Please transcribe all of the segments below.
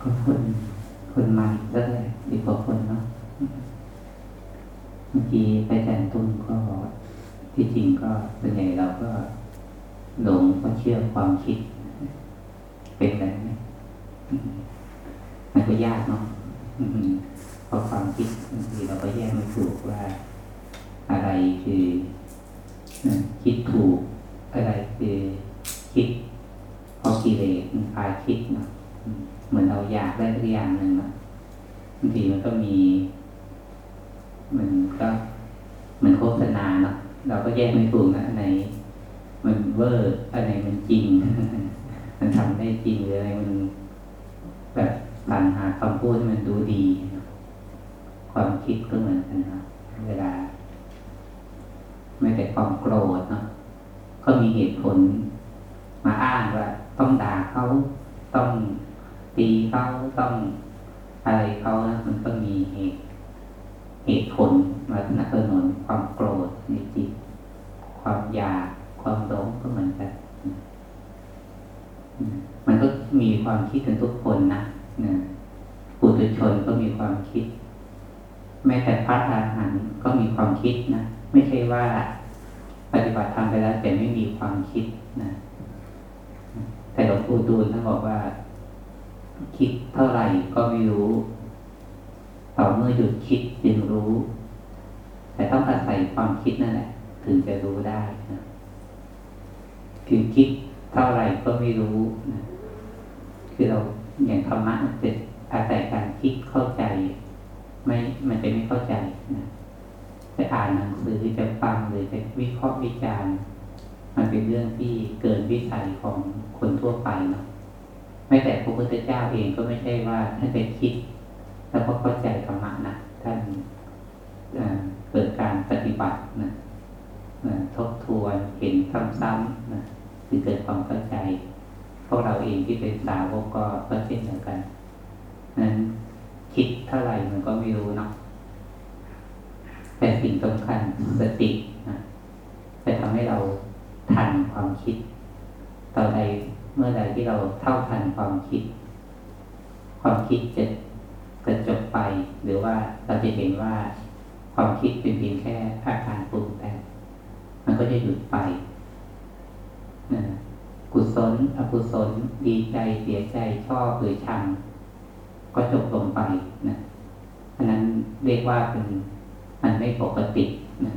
ก็คนคนมาแล้วแหละดีกว่าคนเนาะบางทีไปแต่งตุ้นก็ที่จริงก็ส่วนใหญ่เราก็หลงก็เชื่อความคิด เป็นแบบนี้มันก็ยากเนาะเพราะความคิดบางทีเราก็แยกไม่ถูกว่า อะไรคือคิดถูก อะไรคือคิดเพราะกิเลสมันพาคิดเนาะเหมือนเราอยากได้ทุกอย่างหนึ่งเนาะบางทีมันก็มี มันก็เหมือนโฆษณาเนาะเราก็แยกไม่ถูกนะอันไหนมันเวอร์อันไหนมันจริง มันทำได้จริงหรืออะไรมันแบบสรรหาคำพูดที่มันดูดีนะความคิดก็เหมือนกันนะเวลา ไม่แต่ความโกรธเนาะก็มีเหตุผล มาอ้างว่า ต้องด่าเขาต้องตีเขาต้องอะไรเขานะมันก็มีเหตุ เหตุผลมาสนับสนุนความโกรธในจิต ความอยากความหลงก็เหมือนกันมันก็มีความคิดกันทุกคนนะนะปุถุชนก็มีความคิด แม้แต่พระอรหันต์ก็มี คิดนะไม่ใช่ว่าปฏิบัติธรรมไปแล้วแต่ไม่มีความคิดนะแต่หลวงปู่ดูลท่านบอกว่า คิดเท่าไหร่ก็ไม่รู้ต่อเมื่อหยุดคิดจึงรู้ แต่ต้องอาศัยความคิดนั่นแหละ ถึงจะรู้ได้นะคือคิดเท่าไหร่ก็ไม่รู้นะคือเราอย่างธรรมะมันเป็นอาศัยการคิดเข้าใจ ไม่มันจะไม่เข้าใจนะ จะอ่านหนังสือจะฟังหรือจะวิเคราะห์วิจารณ์มันเป็นเรื่องที่เกินวิสัยของคนทั่วไปเนาะไม่แต่พระพุทธเจ้าเองก็ไม่ใช่ว่าท่านไปคิด แล้วก็เข้าใจธรรมะนะท่านเกิดการปฏิบัตินะทบทวนเห็นซ้ำๆนะถึงเกิดความเข้าใจพวกเราเองที่เป็นสาวกก็เช่นเดียวกันนั้นคิดเท่าไหร่มันก็ไม่รู้เนาะ แต่สิ่งสำคัญสตินะจะทำให้เราทันความคิด ต่อใดเมื่อใดที่เราเท่าทันความคิด ความคิดจะจะจบไป หรือว่าเราจะเห็นว่าความคิดเป็นเพียงแค่อาการปรุงแต่งมันก็จะหยุดไปนะกุศล อกุศล ดีใจเสียใจชอบหรือชังก็จบลงไปนะอันนั้นเรียกว่าเป็น มันไม่ปกตินะ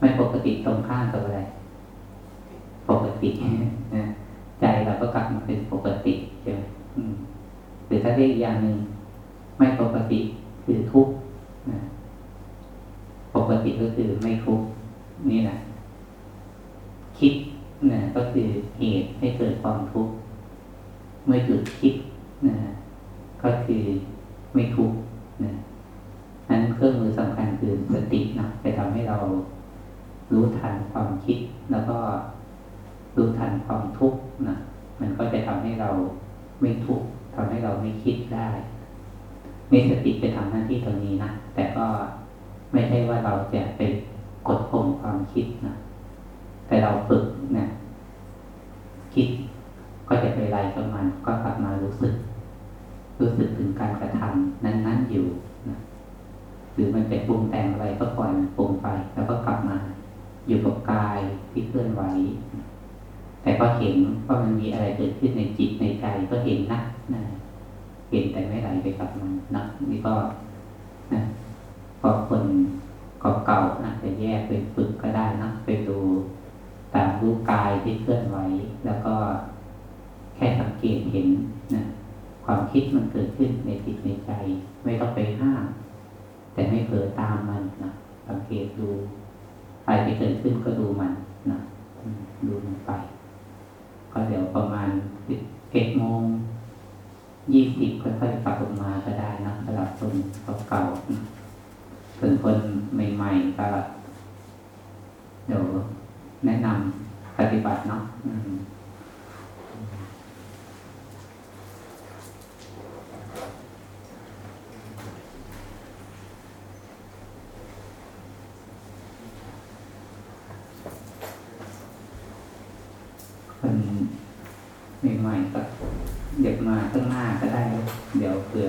ไม่ปกติตรงข้ามกับอะไร ปกตินะใจเราก็กลับมาเป็นปกติใช่ไหมหรือถ้าเรียกอย่างหนึ่งไม่ปกติคือทุกข์นะปกติก็คือไม่ทุกข์นี่แหละคิดนะก็คือเหตุให้เกิดความทุกข์เมื่อหยุดคิดนะก็คือไม่ทุกข์นะ เครื่องมือสำคัญคือสตินะจะทำให้เรารู้ทันความคิด แล้วก็รู้ทันความทุกข์นะมันก็จะทำให้เราไม่ทุกข์ทำให้เราไม่คิดได้มีสติจะทำหน้าที่ตรงนี้นะแต่ก็ไม่ใช่ว่าเราจะไปกดข่มความคิดนะแต่เราฝึกนะคิดก็จะไปไล่กับมันก็กลับมารู้สึก รู้สึกถึงการกระทำนั้น ๆอยู่ หรือมันจะปรุงแต่งอะไรก็ปล่อยมันปรุงไปแล้วก็กลับมา อยู่กับกายที่เคลื่อนไหวแต่ก็เห็นว่ามันมีอะไรเกิดขึ้นในจิตในใจก็เห็นนะนะเห็นแต่ไม่ไหลไปกับมันนะนี่ก็นะพอคนเก่าๆนะจะแยกไปฝึกก็ได้นะไปดูตามรู้กายที่เคลื่อนไหวแล้วก็แค่สังเกตเห็นนะความคิดมันเกิดขึ้นในจิตในใจ ไม่ต้องไปห้าม แต่ไม่เผลอตามมันนะสังเกตดูอะไรที่เกิดขึ้นก็ดูมันนะดูมันไป ก็เดี๋ยวประมาณเจ็ดโมงยี่สิบค่อยๆกลับออกมาก็ได้นะสำหรับคนเก่าๆส่วนคนใหม่ๆก็เดี๋ยวแนะนำปฏิบัติเนาะคน ใหม่ๆก็เดี๋ยวมาข้างหน้าก็ได้ เดี๋ยวเผื่อ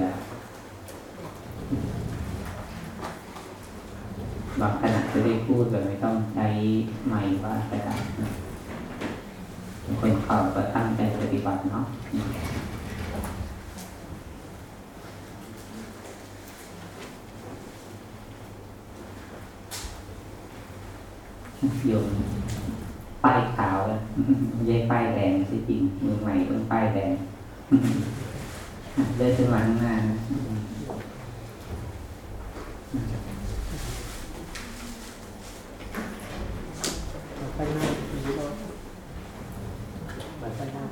บางขณะจะได้พูดแบบไม่ต้องใช้ไมค์ว่าก็ได้คนเข่าก็ตั้งใจปฏิบัติเนาะโยมป้ายขาวแล้ว ไม่ใช่ป้ายแดงใช่จริงมือใหม่ต้องป้ายแดงเลื่อนขึ้นมาข้างหน้านะ ไปหน้าทีนี้เราบันไปหน้า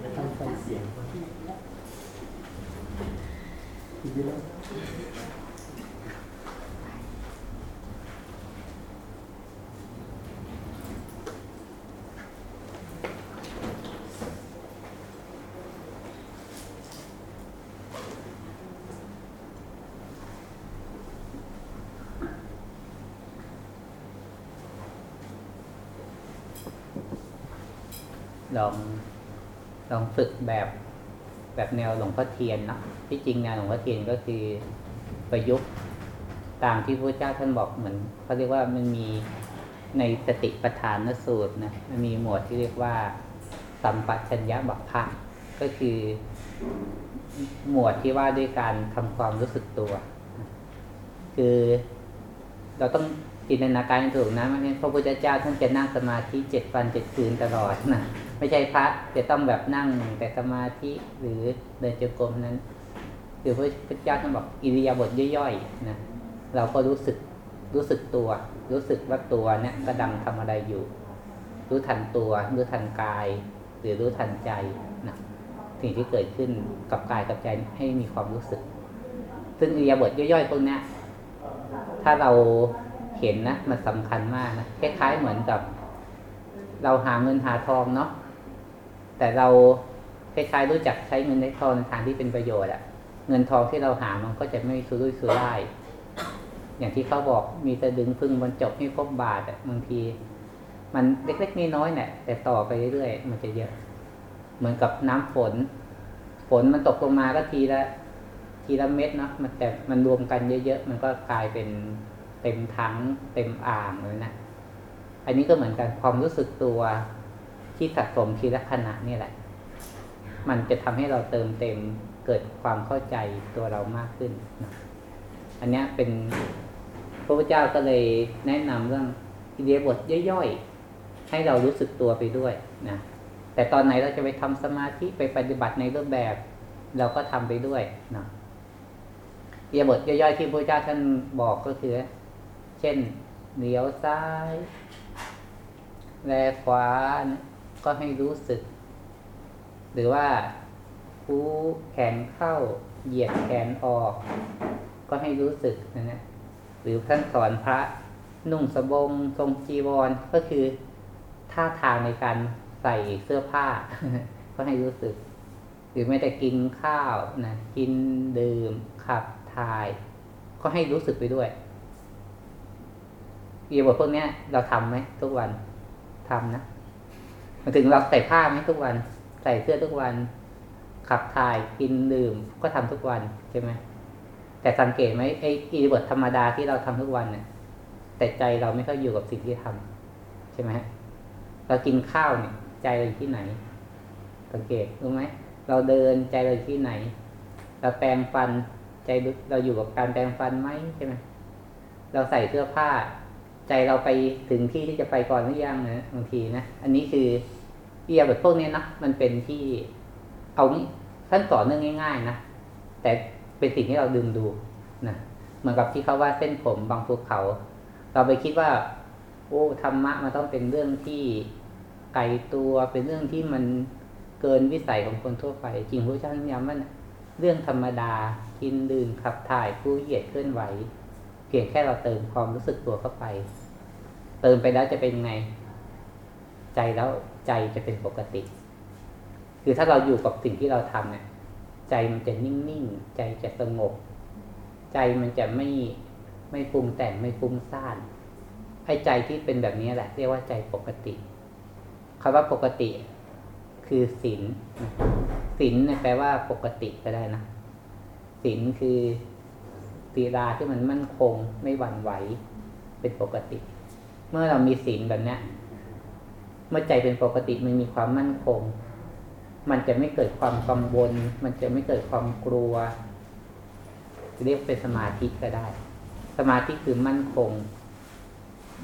ไม่ต้องใส่เสียงทีนี้เรา ลองลองฝึกแบบแบบแนวหลวงพ่อเทียนนะที่จริงแนวหลวงพ่อเทียนก็คือประยุกต์ตามที่พระเจ้าท่านบอกเหมือนเขาเรียกว่ามันมีในสติปัฏฐานสูตรนะมันมีหมวดที่เรียกว่า สัมปชัญญะบัพพะก็คือหมวดที่ว่าด้วยการทำความรู้สึกตัว คือเราต้องจินตนาการถูกนะไม่งั้นพระพุทธเจ้าท่านจะนั่งสมาธิเจ็ดวันเจ็ดคืนตลอดนะ ไม่ใช่พระจะต้องแบบนั่งแต่สมาธิหรือเดินจงกรมนั้นคือพระพุทธเจ้าท่านบอกอิริยาบถย่อยๆนะเราก็รู้สึกรู้สึกตัว รู้สึกว่าตัวเนี่ยกำลังทำอะไรอยู่ รู้ทันตัว รู้ทันกาย หรือรู้ทันใจนะสิ่งที่เกิดขึ้นกับกายกับใจให้มีความรู้สึก ซึ่งอิริยาบถย่อยๆพวกนี้ถ้าเราเห็นนะมันสำคัญมากนะคล้ายๆเหมือนกับ เราหาเงินหาทองเนาะ แต่เราคล้ายๆรู้จักใช้เงินในทองในทางที่เป็นประโยชน์อะเงินทองที่เราหามันก็จะไม่สุรุ่ยสุร่ายอย่างที่เขาบอกมีแต่ดึงพึ่งบรรจบให้ครบบาทอะบางที มันเล็กๆน้อยๆเนี่ยแต่ต่อไปเรื่อยๆมันจะเยอะ เหมือนกับน้ำฝน ฝนมันตกลงมาก็ทีละทีละเม็ดเนาะมันแต่มันรวมกันเยอะๆมันก็กลายเป็นเต็มทั้งเต็มอ่างเลยนะอันนี้ก็เหมือนกันความรู้สึกตัว ที่สะสมทีละขณะนี่แหละ มันจะทำให้เราเติมเต็มเกิดความเข้าใจตัวเรามากขึ้นนะอันนี้เป็นพระพุทธเจ้าก็เลยแนะนำเรื่องอิเดียบทย่อยๆ ให้เรารู้สึกตัวไปด้วยนะแต่ตอนไหนเราจะไปทำสมาธิไปปฏิบัติในรูปแบบ เราก็ทำไปด้วยนะอิเดียบทย่อยๆที่พระพุทธเจ้าท่านบอกก็คือ เช่นเลี้ยวซ้าย แลขวา ก็ให้รู้สึก หรือว่าคูแขนเข้า เหยียดแขนออก ก็ให้รู้สึกนะนะหรือท่านสอนพระนุ่งสบงทรงจีวรก็คือท่าทางในการใส่เสื้อผ้า ก็ให้รู้สึก หรือไม่แต่กินข้าวนะกินดื่มขับถ่าย ก็ให้รู้สึกไปด้วยอีบทพวกนี้เราทำไหมทุกวันทำนะ มาถึงเราใส่ผ้าไหมทุกวัน ใส่เสื้อทุกวัน ขับถ่ายกินดื่มก็ทำทุกวันใช่ไหมแต่สังเกตไหมไอ้อีบทธรรมดาที่เราทำทุกวันเนี่ยแต่ใจเราไม่ค่อยอยู่กับสิ่งที่ทำใช่ไหมเรากินข้าวเนี่ย ใจเราอยู่ที่ไหน สังเกตรู้ไหมเราเดินใจเราอยู่ที่ไหน เราแปรงฟันใจเราอยู่กับการแปรงฟันไหมใช่ไหมเราใส่เสื้อผ้า ใจเราไปถึงที่ที่จะไปก่อนหรือยังนะบางทีนะอันนี้คือเอียแบบพวกนี้นะมันเป็นที่เอาท่านสอนเรื่องง่าย ๆนะแต่เป็นสิ่งที่เราดึงดูนะเหมือนกับที่เขาว่าเส้นผมบางภูเขา เราไปคิดว่า โอ้ธรรมะมันต้องเป็นเรื่องที่ไกลตัวเป็นเรื่องที่มันเกินวิสัยของคนทั่วไป จริงพระเจ้าย้ำว่าเรื่องธรรมดากินดื่มขับถ่ายผู้เหยียดเคลื่อนไหว เพียงแค่เราเติมความรู้สึกตัวเข้าไป เติมไปแล้วจะเป็นไง ใจแล้วใจจะเป็นปกติ คือถ้าเราอยู่กับสิ่งที่เราทำเนี่ยใจมันจะนิ่งๆ ใจจะสงบ ใจมันจะไม่ไม่ปรุงแต่งไม่ฟุ้งซ่านไอ้ใจที่เป็นแบบนี้แหละ เรียกว่าใจปกติคำว่าปกติ คือศีลนะศีลเนี่ยแปลว่าปกติก็ได้นะศีลคือศีลาที่มันมั่นคงไม่หวั่นไหว เป็นปกติ เมื่อเรามีศีลแบบเนี้ยเมื่อใจเป็นปกติมันมีความมั่นคง มันจะไม่เกิดความกังวล มันจะไม่เกิดความกลัว เรียกเป็นสมาธิก็ได้ สมาธิคือมั่นคง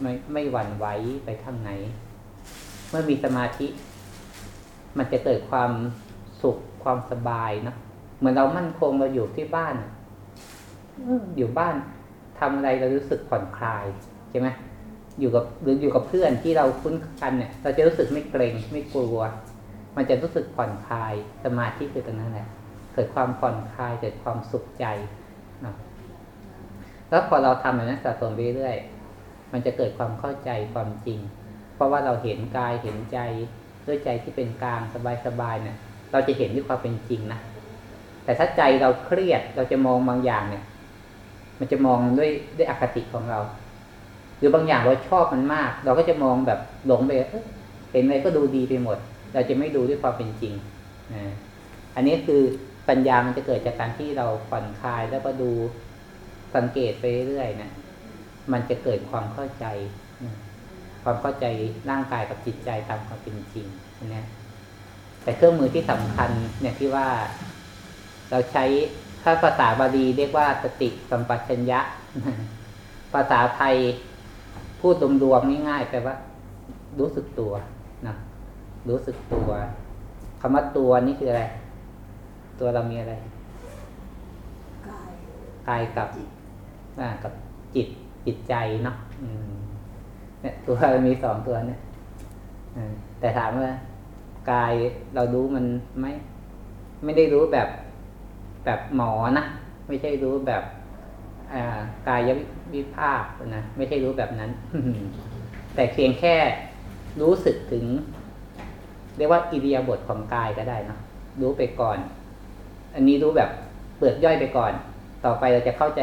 ไม่ไม่หวั่นไหวไปทางไหน เมื่อมีสมาธิ มันจะเกิดความสุขความสบายเนอะเหมือนเรามั่นคงเราอยู่ที่บ้านอะเอออยู่บ้านทำอะไรเรารู้สึกผ่อนคลายใช่ไหม อยู่กับหรืออยู่กับเพื่อนที่เราคุ้นกันเนี่ย เราจะรู้สึกไม่เกรงไม่กลัว มันจะรู้สึกผ่อนคลายสมาธิคือตรงนั้นแหละเกิดความผ่อนคลายเกิดความสุขใจเนาะแล้วพอเราทำแบบนั้นสะสมไปเรื่อยๆมันจะเกิดความเข้าใจความจริง เพราะว่าเราเห็นกายเห็นใจด้วยใจที่เป็นกลางสบายๆเนี่ย เราจะเห็นด้วยความเป็นจริงนะแต่ถ้าใจเราเครียดเราจะมองบางอย่างเนี่ย มันจะมองด้วยด้วยอคติของเรา หรือบางอย่างเราชอบมันมาก เราก็จะมองแบบหลงไปเห็นอะไรก็ดูดีไปหมด เราจะไม่ดูด้วยความเป็นจริงนะอันนี้คือปัญญามันจะเกิดจากการที่เราผ่อนคลายแล้วก็ดูสังเกตไปเรื่อยๆนะมันจะเกิดความเข้าใจนะความเข้าใจร่างกายกับจิตใจตามความเป็นจริงนะแต่เครื่องมือที่สำคัญเนี่ยที่ว่าเราใช้ถ้าภาษาบาลีเรียกว่าสติสัมปชัญญะ ภาษาไทย พูดรวมๆง่ายๆแปลว่า รู้สึกตัวนะรู้สึกตัวคำว่าตัวนี่คืออะไร ตัวเรามีอะไรกายกายกับอ่ากับจิตจิตใจเนาะอืมเนี่ยตัวเรามีสองตัวเนี่ยอืมแต่ถามว่ากายเรารู้มันไหมไม่ได้รู้แบบแบบหมอนะไม่ใช่รู้แบบอ่า กายวิภาคนะไม่ใช่รู้แบบนั้น แต่เพียงแค่รู้สึกถึง เรียกว่าอิริยาบถของกายก็ได้นะรู้ไปก่อน อันนี้รู้แบบเปลือกย่อยไปก่อน ต่อไปเราจะเข้าใจ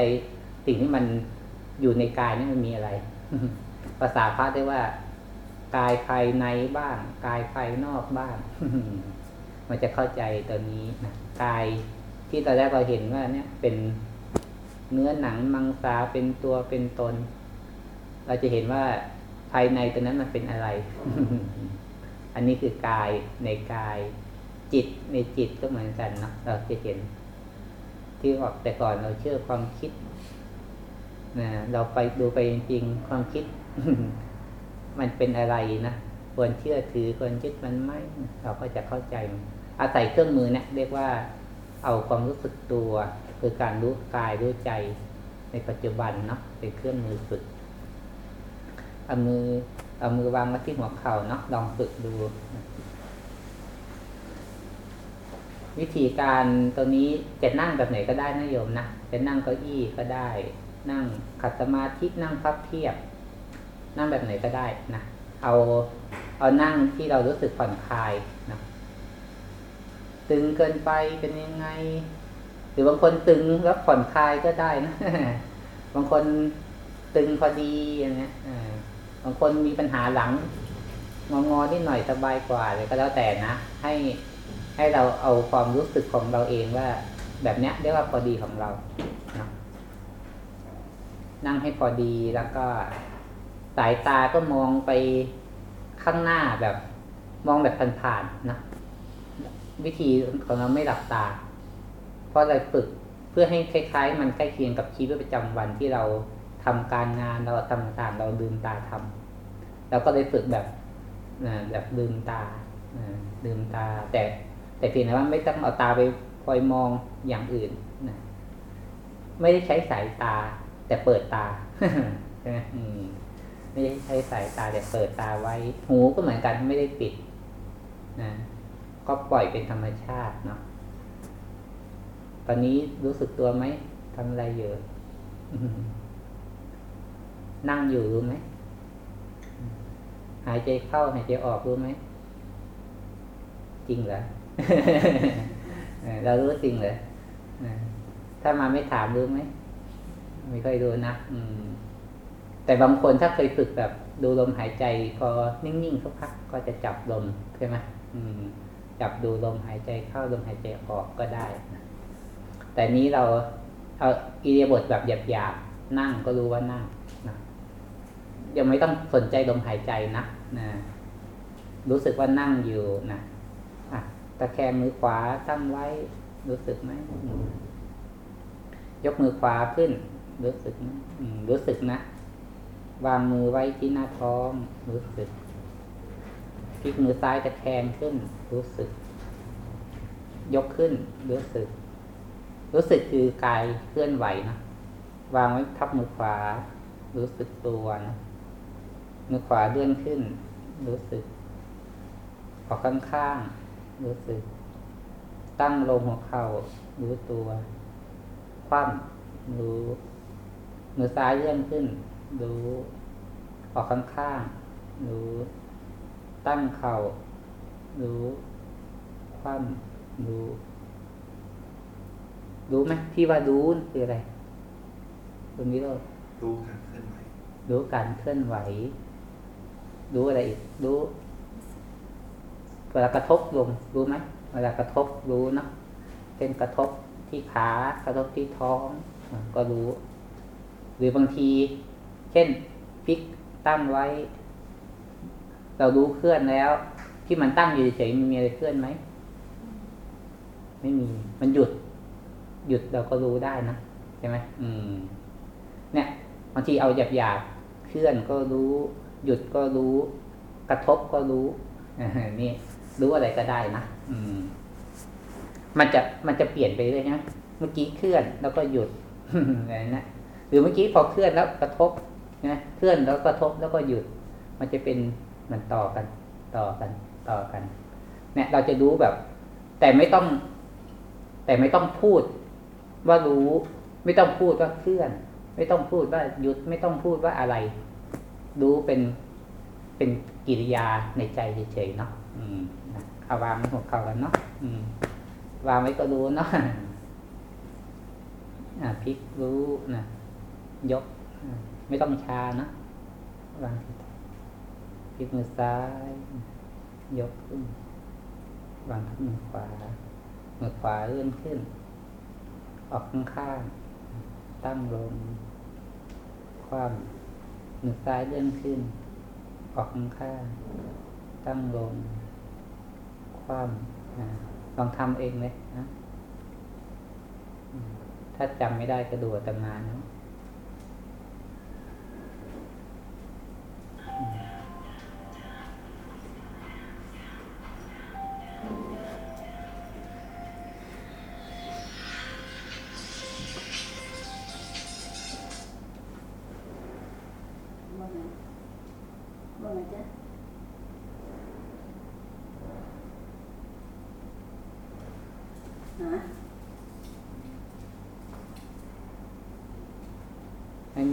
สิ่งที่มันอยู่ในกายนี่มันมีอะไร ภาษาพระเรียกว่า กายภายในบ้าง กายภายนอกบ้าง มันจะเข้าใจตัวนี้นะกายที่ตอนแรกเราเห็นว่าเนี่ยเป็น เนื้อหนังมังสาเป็นตัวเป็นตน เราจะเห็นว่าภายในตัวนั้นมันเป็นอะไร อันนี้คือกายในกาย จิตในจิตก็เหมือนกันเนาะเราจะเห็น ที่บอกแต่ก่อนเราเชื่อความคิดนะเราไปดูไปจริงๆความคิด มันเป็นอะไรนะควรเชื่อถือควรยึดมันไหมเราก็จะเข้าใจ อาศัยเครื่องมือเนี่ยเรียกว่าเอาความรู้สึกตัว คือการรู้กายรู้ใจในปัจจุบันเนาะเป็นเครื่องมือฝึกเอามือเอามือวางไว้ที่หัวเข่าเนาะลองฝึกดู วิธีการตัวนี้จะนั่งแบบไหนก็ได้นะโยมนะจะนั่งเก้าอี้ก็ได้ นั่งขัดสมาธินั่งพับเพียบ นั่งแบบไหนก็ได้นะเอาเอานั่งที่เรารู้สึกผ่อนคลายนะตึงเกินไปเป็นยังไง หรือบางคนตึงแล้วผ่อนคลายก็ได้นะ บางคนตึงพอดีอย่างเงี้ยบางคนมีปัญหาหลัง งองอๆนิดหน่อยสบายกว่าเลยก็แล้วแต่นะ ให้ให้เราเอาความรู้สึกของเราเองว่า แบบเนี้ยเรียกว่าพอดีของเรานะนั่งให้พอดีแล้วก็สายตาก็มองไปข้างหน้าแบบ มองแบบผ่านๆนะวิธีของเราไม่หลับตา เพราะเราฝึกเพื่อให้คล้าย ๆ มันใกล้เคียงกับชีวิตประจำวันที่เราทำการงานเราทำต่างๆเราลืมตาทำเราก็เลยฝึกแบบแบบลืมตานะลืมตา แต่แต่เพียงแต่ว่าไม่ต้องเอาตาไปคอยมองอย่างอื่นนะไม่ได้ใช้สายตา แต่เปิดตาใช่ไหมอืมไม่ได้ใช้สายตาแต่เปิดตาไว้ หูก็เหมือนกันไม่ได้ปิดนะก็ปล่อยเป็นธรรมชาติเนาะ ตอนนี้รู้สึกตัวไหมทำอะไรอยู่อืมนั่งอยู่รู้ไหม หายใจเข้าหายใจออกรู้ไหม จริงเหรอเรารู้จริงเหรอถ้ามาไม่ถามรู้ไหม ไม่ค่อยรู้นะอืม แต่บางคนถ้าเคยฝึกแบบ ดูลมหายใจ พอนิ่งๆสักพักก็จะจับลมใช่ไหมมจับดูลมหายใจเข้าลมหายใจออกก็ได้นะ แต่นี้เราเอาอิเดียาบทแบบหยาบๆนั่งก็รู้ว่านั่งนะยังไม่ต้องสนใจลมหายใจนะนะรู้สึกว่านั่งอยู่นะอะตะแคงมือขวาตั้งไว้รู้สึกไหมยกมือขวาขึ้น รู้สึกไหมรู้สึกนะวางมือไว้ที่หน้าท้องรู้สึกพลิกมือซ้ายตะแคงขึ้น รู้สึก ยกขึ้น รู้สึก รู้สึกคือกายเคลื่อนไหวนะวางไว้ทับมือขวา รู้สึกตัวนะมือขวาเลื่อนขึ้น รู้สึก ออกข้างๆรู้สึก ตั้งลงหัวเข่ารู้ตัว คว่ำรู้ มือซ้ายเลื่อนขึ้น รู้ ออกข้างๆรู้ ตั้งเข่ารู้ คว่ำรู้ รู้ไหมที่ว่ารู้คืออะไรตรงนี้เรารู้การเคลื่อนไหว รู้การเคลื่อนไหว รู้อะไรอีก รู้เวลากระทบลงรู้ไหมเวลากระทบรู้เนาะเป็นกระทบที่ขากระทบที่ท้องอะก็รู้ หรือบางที เช่นพลิกตั้งไว้ เรารู้เคลื่อนแล้ว ที่มันตั้งอยู่เฉยๆมันมีอะไรเคลื่อนไหมไม่มี มันหยุด หยุดเราก็รู้ได้นะใช่ไหมอืม เนี่ยบางทีเอาหยาบหยาบๆเคลื่อนก็รู้ หยุดก็รู้ กระทบก็รู้อ่านี่รู้อะไรก็ได้นะอืม มันจะมันจะเปลี่ยนไปเรื่อยใช่ไหมเมื่อกี้เคลื่อนแล้วก็หยุดอะไรนะหรือเมื่อกี้พอเคลื่อนแล้วกระทบนะเคลื่อนแล้วกระทบแล้วก็หยุด มันจะเป็นเหมันต่อกัน ต่อกัน ต่อกัน เนี่ย เราจะรู้แบบ แต่ไม่ต้อง แต่ไม่ต้องพูด ว่ารู้ไม่ต้องพูดว่าเคลื่อน ไม่ต้องพูดว่าหยุดไม่ต้องพูดว่าอะไร รู้เป็นเป็นกิริยาในใจเฉยๆเนาะอืมเอาวางไว้หัวเข่ากันเนาะอืม วางไว้ก็รู้เนาะอ่าพลิกรู้นะยก ไม่ต้องชานะวางพลิกมือซ้าย ยกขึ้นวางมือขวามือขวาเลื่อนขึ้น ออกข้างๆตั้งลง ความมือซ้ายเลื่อนขึ้น ออกข้างๆตั้งลง ความลองทำเองเลยนะถ้าจำไม่ได้ก็ดูตำนานเนาะ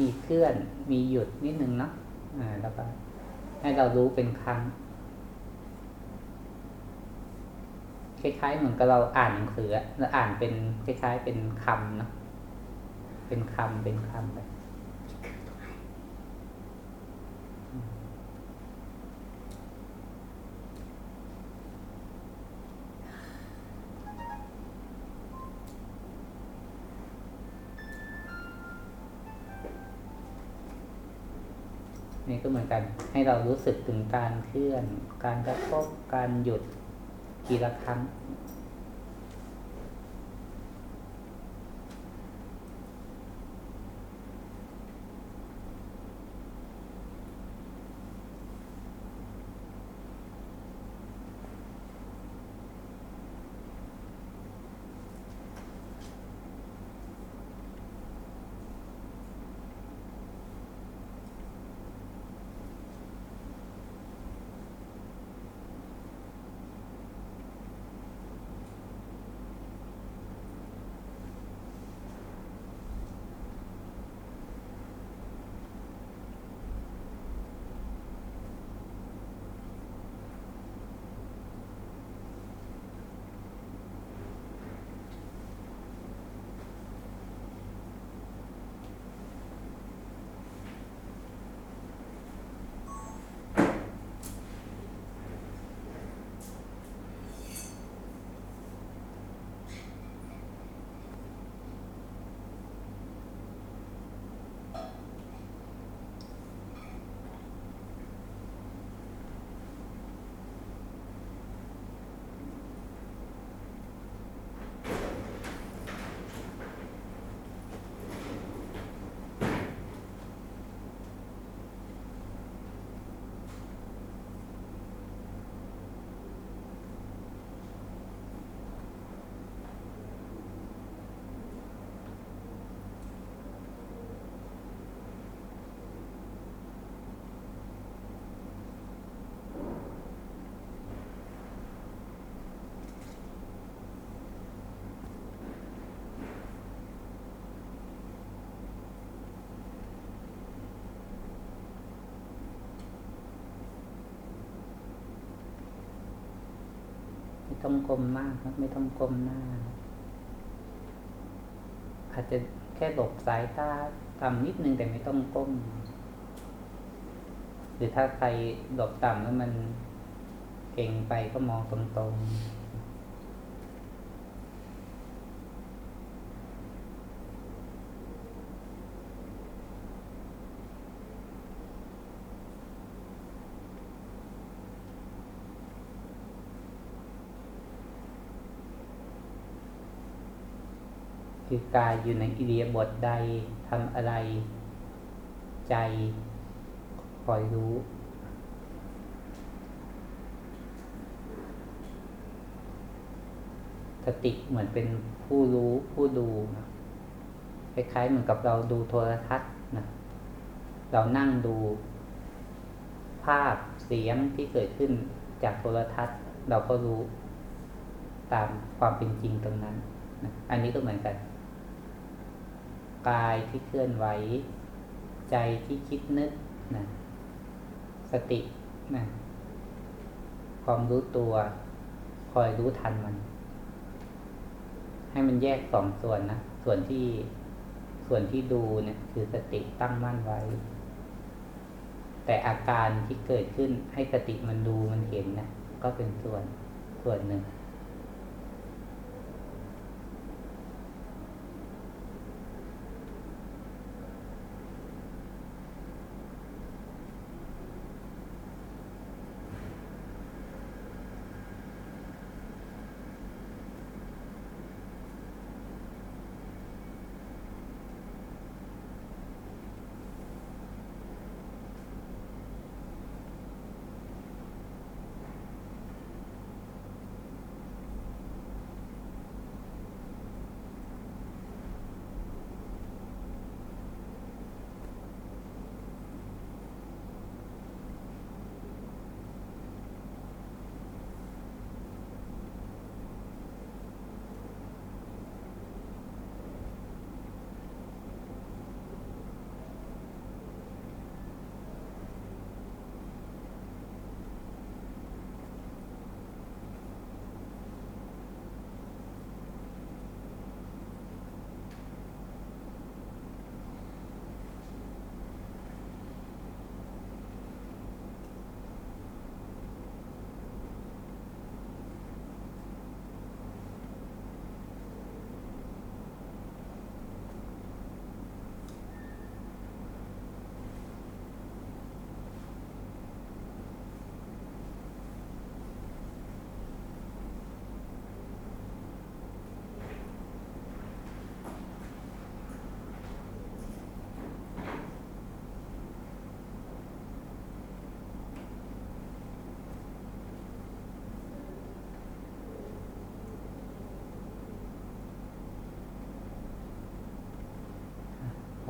มีเคลื่อน มีหยุดนิดนึงเนาะอ่าแล้วก็ให้เรารู้เป็นครั้งคล้ายๆเหมือนกับเราอ่านหนังสือเราอ่านเป็นคล้ายๆเป็นคำเนาะเป็นคำเป็นคำไป ก็เหมือนกัน ให้เรารู้สึกถึงการเคลื่อน การกระทบการหยุดกี่ละครั้ง ต้องกลมมากครับ ไม่ต้องกลมหน้า อาจจะแค่หลบสายตาต่ำนิดนึงแต่ไม่ต้องก้ม หรือถ้าใครหลบต่ำแล้วมันเก่งไปก็มองตรงๆ คือกายอยู่ในอิเดียบทใดทำอะไร ใจคอยรู้ สติเหมือนเป็นผู้รู้ผู้ดูนะคล้ายๆเหมือนกับเราดูโทรทัศน์นะเรานั่งดูภาพเสียงที่เกิดขึ้นจากโทรทัศน์ เราก็รู้ตามความเป็นจริงตรงนั้นนะอันนี้ก็เหมือนกัน กายที่เคลื่อนไหว ใจที่คิดนึกนะสตินะความรู้ตัวคอยรู้ทันมัน ให้มันแยกสองส่วนนะ ส่วนที่ส่วนที่ดูเนี่ย คือสติตั้งมั่นไว้ แต่อาการที่เกิดขึ้นให้สติมันดูมันเห็นนะก็เป็นส่วนส่วนหนึ่ง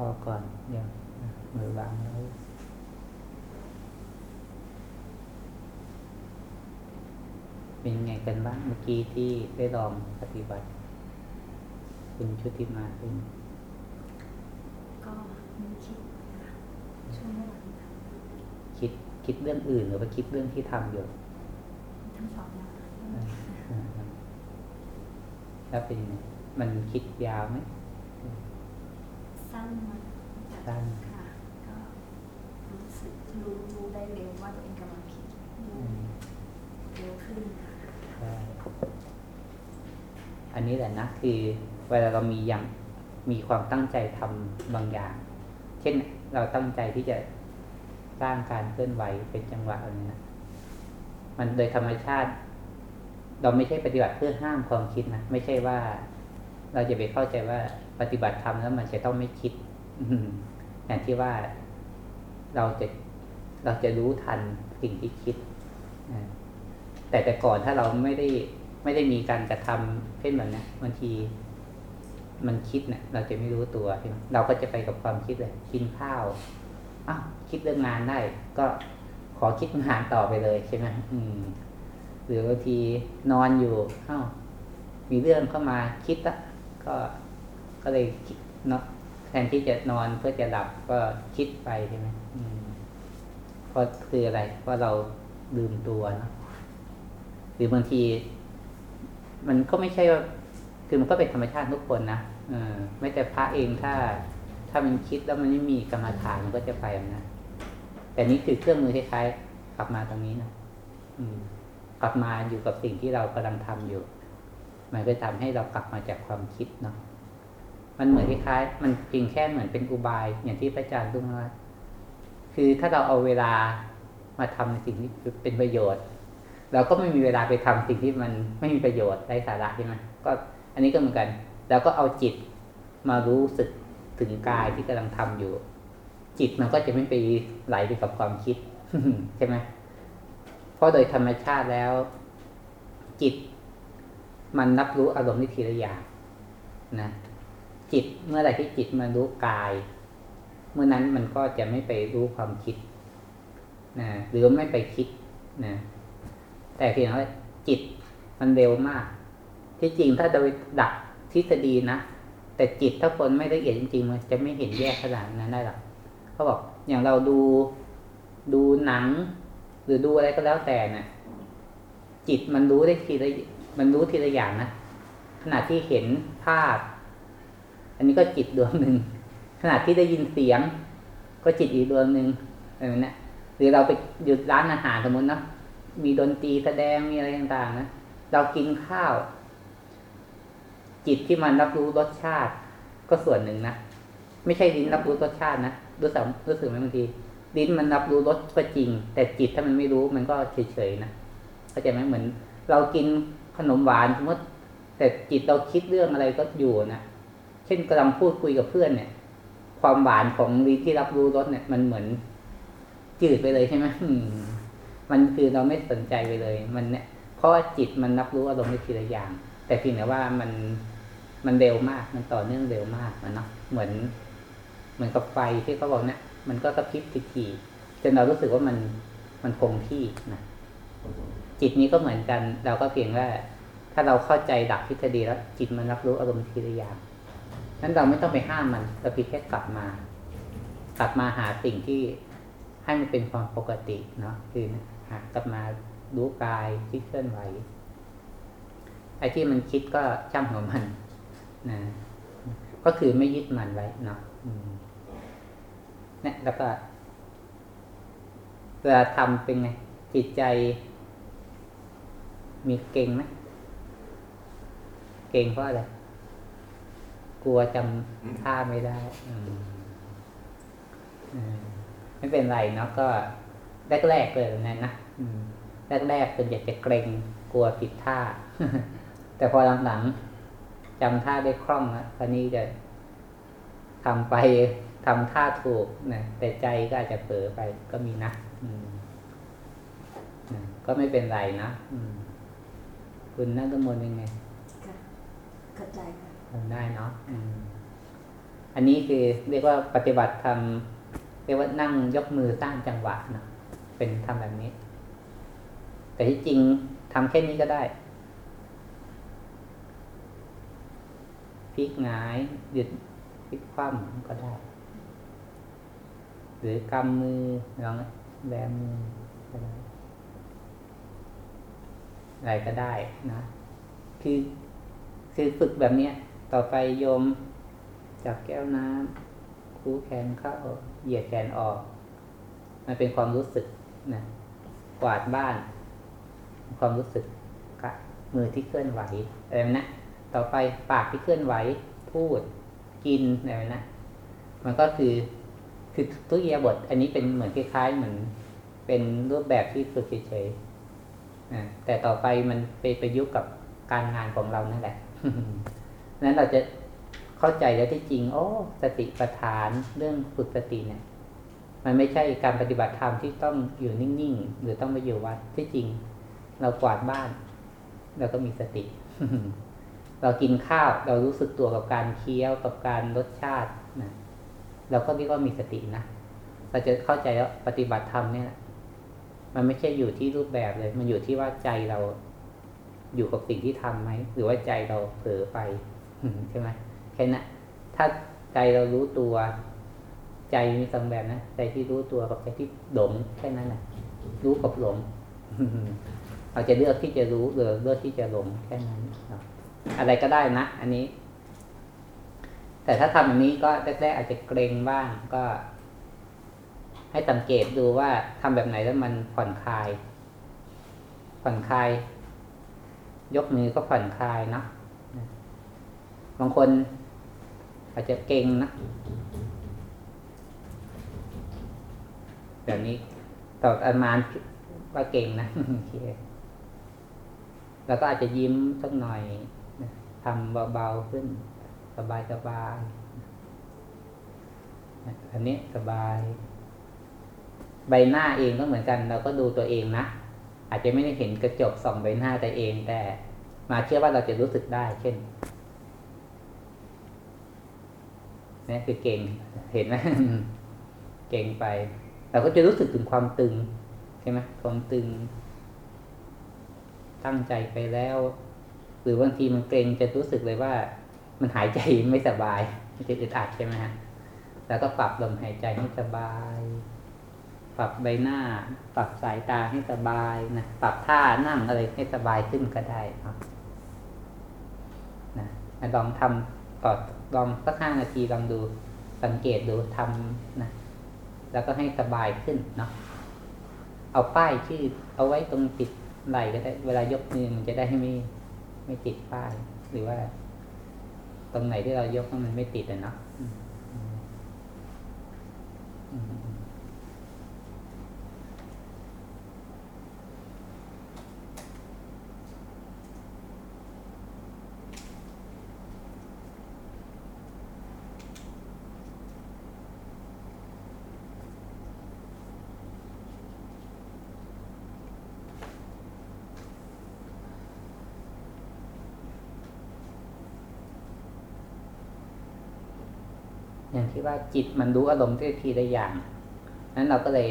อก่อนเดี๋ยวมือวางแล้วเป็นไงกันบ้างเมื่อกี้ที่ได้ลองปฏิบัติ คุณชุติมาเป็นก็มีคิดค่ะช่วงเมื่อวานค่ะคิดคิดเรื่องอื่นหรือว่าคิดเรื่องที่ทำอยู่ทั้งสองอย่างแล้วเป็นยังไงมันคิดยาวไหม สั้นมาสั้นค่ะก็รู้สึกรู้รู้ได้เร็วว่าตัวเองกำลังคิดอืมเร็วขึ้นค่ะใช่อันนี้แหละนะคือเวลาเรามีอย่างมีความตั้งใจทำบางอย่าง เช่นเราตั้งใจที่จะสร้างการเคลื่อนไหวเป็นจังหวะอะไรนะมันโดยธรรมชาติ เราไม่ใช่ปฏิบัติเพื่อห้ามความคิดนะไม่ใช่ว่าเราจะไปเข้าใจว่า ปฏิบัติธรรมแล้วมันจะต้องไม่คิดอย่างที่ว่าเราจะเราจะรู้ทันสิ่งที่คิด แต่แต่ก่อนถ้าเราไม่ได้ไม่ได้มีการกระทำเช่นแบบนี้บางทีมันคิดเนะี่ยเราจะไม่รู้ตัวใช่ไหมเราก็จะไปกับความคิดเลยกินข้าวอ้าวคิดเรื่องงานได้ ก็ขอคิดงานต่อไปเลยใช่ไหมอืม หรือบางทีนอนอยู่อ้าวมีเรื่องเข้ามาคิดละก็ ก็เลยคิดเนาะแทนที่จะนอนเพื่อจะหลับก็คิดไปใช่ไหมเพราะคืออะไรเพราะเราลืมตัวเนอะหรือบางที มันก็ไม่ใช่ว่าคือมันก็เป็นธรรมชาติทุกคนนะเออไม่แต่พระเองถ้า ถ้ามันคิดแล้วมันไม่มีกรรมฐานมันก็จะไปนะแต่นี่คือเครื่องมือคล้ายๆกลับมาตรงนี้นะอืม กลับมาอยู่กับสิ่งที่เรากำลังทำอยู่ มันก็ทำให้เรากลับมาจากความคิดเนาะ มันเหมือนคล้ายๆมันเพียงแค่เหมือนเป็นอุบาย อย่างที่พระอาจารย์รุ่งว่าคือถ้าเราเอาเวลามาทำในสิ่งที่เป็นประโยชน์ เราก็ไม่มีเวลาไปทำสิ่งที่มันไม่มีประโยชน์ไร้สาระใช่ไหมก็อันนี้ก็เหมือนกันเราก็เอาจิตมารู้สึกถึงกายที่กำลังทำอยู่ จิตมันก็จะไม่ไปไหลไปกับความคิดใช่ไหมเพราะโดยธรรมชาติแล้ว จิต มันรับรู้อารมณ์ที่ทีละอย่างนะ จิตเมื่อไหร่ที่จิตมันรู้กาย เมื่อนั้นมันก็จะไม่ไปรู้ความคิดนะหรือไม่ไปคิดนะแต่เพียงว่าจิตมันเร็วมาก ที่จริงถ้าโดยดักทฤษฎีนะแต่จิตถ้าคนไม่ละเอียดจริงๆมันจะไม่เห็นแยกขนาดนั้นได้หรอกเขาบอกอย่างเราดูดูหนัง หรือดูอะไรก็แล้วแต่นะ่ะจิตมันรู้ได้ทีละมันรู้ทีละอย่างนะขณะที่เห็นภาพ อันนี้ก็จิตดวงหนึ่งขณะที่ได้ยินเสียง ก็จิตอีกดวงหนึ่งอะไรแบบนี้หรือเราไปหยุดร้านอาหารสมมติเนาะมีดนตรีแสดงมีอะไรต่างๆนะเรากินข้าว จิตที่มันรับรู้รสชาติ ก็ส่วนหนึ่งนะไม่ใช่ลิ้นรับรู้รสชาตินะรู้สึกรู้สึกไหมบางทีลิ้นมันรับรู้รสก็จริง แต่จิตถ้ามันไม่รู้มันก็เฉยๆนะเข้าใจไหมเหมือน เรากินขนมหวานสมมติแต่จิตเราคิดเรื่องอะไรก็อยู่นะ ช่นกำลังพูดคุยกับเพื่อนเนี่ย ความหวานของลิ้นที่รับรู้รสเนี่ย มันเหมือนจืดไปเลยใช่ไหมมันคือเราไม่สนใจไปเลย มันเนี่ย เพราะว่าจิตมันรับรู้อารมณ์ในทีละอย่าง แต่เพียงแต่ว่ามันมันเร็วมาก มันต่อเนื่องเร็วมากนะเนาะ เหมือน เหมือนกับไฟที่เขาบอกเนี่ยมันก็กระพริบทีๆจนเรารู้สึกว่ามันมันคงที่นะจิตนี้ก็เหมือนกัน เราก็เพียงว่า ถ้าเราเข้าใจดักทฤษฎีแล้ว จิตมันรับรู้อารมณ์ทีละอย่าง นั้นเราไม่ต้องไปห้ามมัน เราเพียงแค่กลับมา กลับมาหาสิ่งที่ให้มันเป็นความปกติเนาะคือหากลับมารู้กายที่เคลื่อนไหวไอ้ที่มันคิดก็ช่างหัวมันนะก็คือไม่ยึดมันไว้เนาะเนี่ยแล้วก็เวลาทำเป็นไง จิตใจ มีเก่งไหมเก่งเพราะอะไร กลัวจำท่าไม่ได้มไม่เป็นไรเนาะก็แรกๆเลยนั่นนะแรกๆเป็นอยากจะเกรงกลัวผิดท่า แต่พอหลังๆจำท่าได้คล่องแล้วคราวนี้จะทำไปทำท่าถูกนะแต่ใจก็อาจจะเผลอไปก็มีนะก็ไม่เป็นไรนะคุณนั่งตมนยังไงค่ะเข้าใจ ทำได้เนาะอืมอันนี้คือเรียกว่าปฏิบัติทำเรียกว่านั่งยกมือสร้างจังหวะเนาะเป็นทำแบบนี้ แต่ที่จริงทำแค่นี้ก็ได้พลิกหงายหยุดพลิกคว่ำก็ได้ หรือกำมือลองแบมือก็ได้อะไรก็ได้นะ คือคือฝึกแบบเนี้ย ต่อไปโยมจับแก้วน้ำคูแขนเข้า เหยียดแขนออก มันเป็นความรู้สึกนะกวาดบ้าน ความรู้สึกกะมือที่เคลื่อนไหวอะไรแบบนะต่อไปปากที่เคลื่อนไหว พูดกินอะไรแบบนะมันก็คือคือทุกเอียาบท อันนี้เป็นเหมือนคล้ายๆเหมือนเป็นรูปแบบที่ฝึกเฉยๆนะแต่ต่อไปมันไปประยุกต์กับการงานของเรานั่นแหละ นั้นเราจะเข้าใจแล้วที่จริง โอ้ สติปัฏฐานเรื่องฝึกสติเนี่ย มันไม่ใช่การปฏิบัติธรรมที่ต้องอยู่นิ่งๆ หรือต้องไปอยู่วัดที่จริง เรากวาดบ้านเราก็มีสติ เรากินข้าวเรารู้สึกตัวกับการเคี้ยวกับการรสชาตินะเราก็เรียกว่ามีสตินะเราจะเข้าใจว่าปฏิบัติธรรมเนี่ย มันไม่ใช่อยู่ที่รูปแบบเลย มันอยู่ที่ว่าใจเราอยู่กับสิ่งที่ทำไหม หรือว่าใจเราเผลอไป ใช่ไหมแค่นั้นถ้าใจเรารู้ตัว ใจมีสองแบบนะใจที่รู้ตัวกับใจที่หลงแค่นั้นแหละรู้กับหลงเราจะเลือกที่จะรู้หรือเลือกที่จะหลงแค่นั้นอะไรก็ได้นะอันนี้ แต่ถ้าทำอันนี้ก็แรกๆอาจจะเกรงบ้างก็ ให้สังเกตดูว่าทำแบบไหนแล้วมันผ่อนคลาย ผ่อนคลาย ยกมือก็ผ่อนคลายเนะ บางคนอาจจะเก่งนะแบบนี้ต่ออันมานว่าเก่งนะเคแล้วก็อาจจะยิ้มสักหน่อยทำเบาๆขึ้น สบายสบายๆอันนี้สบาย ใบหน้าเองก็เหมือนกัน เราก็ดูตัวเองนะ อาจจะไม่ได้เห็นกระจกส่องใบหน้าแตัวเองแต่ มาเชื่อว่าเราจะรู้สึกได้ เช่น นี่คือเก่งเห็นไหมเก่งไปเราก็จะรู้สึกถึงความตึงใช่ไหมความตึง ตั้งใจไปแล้ว หรือบางทีมันเกรงจะรู้สึกเลยว่า มันหายใจไม่สบายมันจะอึดอัดใช่ไหมฮะแล้วก็ปรับลมหายใจให้สบาย ปรับใบหน้า ปรับสายตาให้สบายนะปรับท่านั่งอะไรให้สบายขึ้นก็ได้ครับนะลองทำต่อ ลองสักห้านาทีลองดูสังเกตดูทำนะแล้วก็ให้สบายขึ้นเนาะเอาป้ายชื่อ เอาไว้ตรงติดไหลก็ได้ เวลายกมือมันจะได้ไม่ไม่ติดป้าย หรือว่า ตรงไหนที่เรายกมันไม่ติดอะเนาะ อย่างที่ว่าจิตมันรู้อารมณ์ได้ทีละอย่าง นั้นเราก็เลย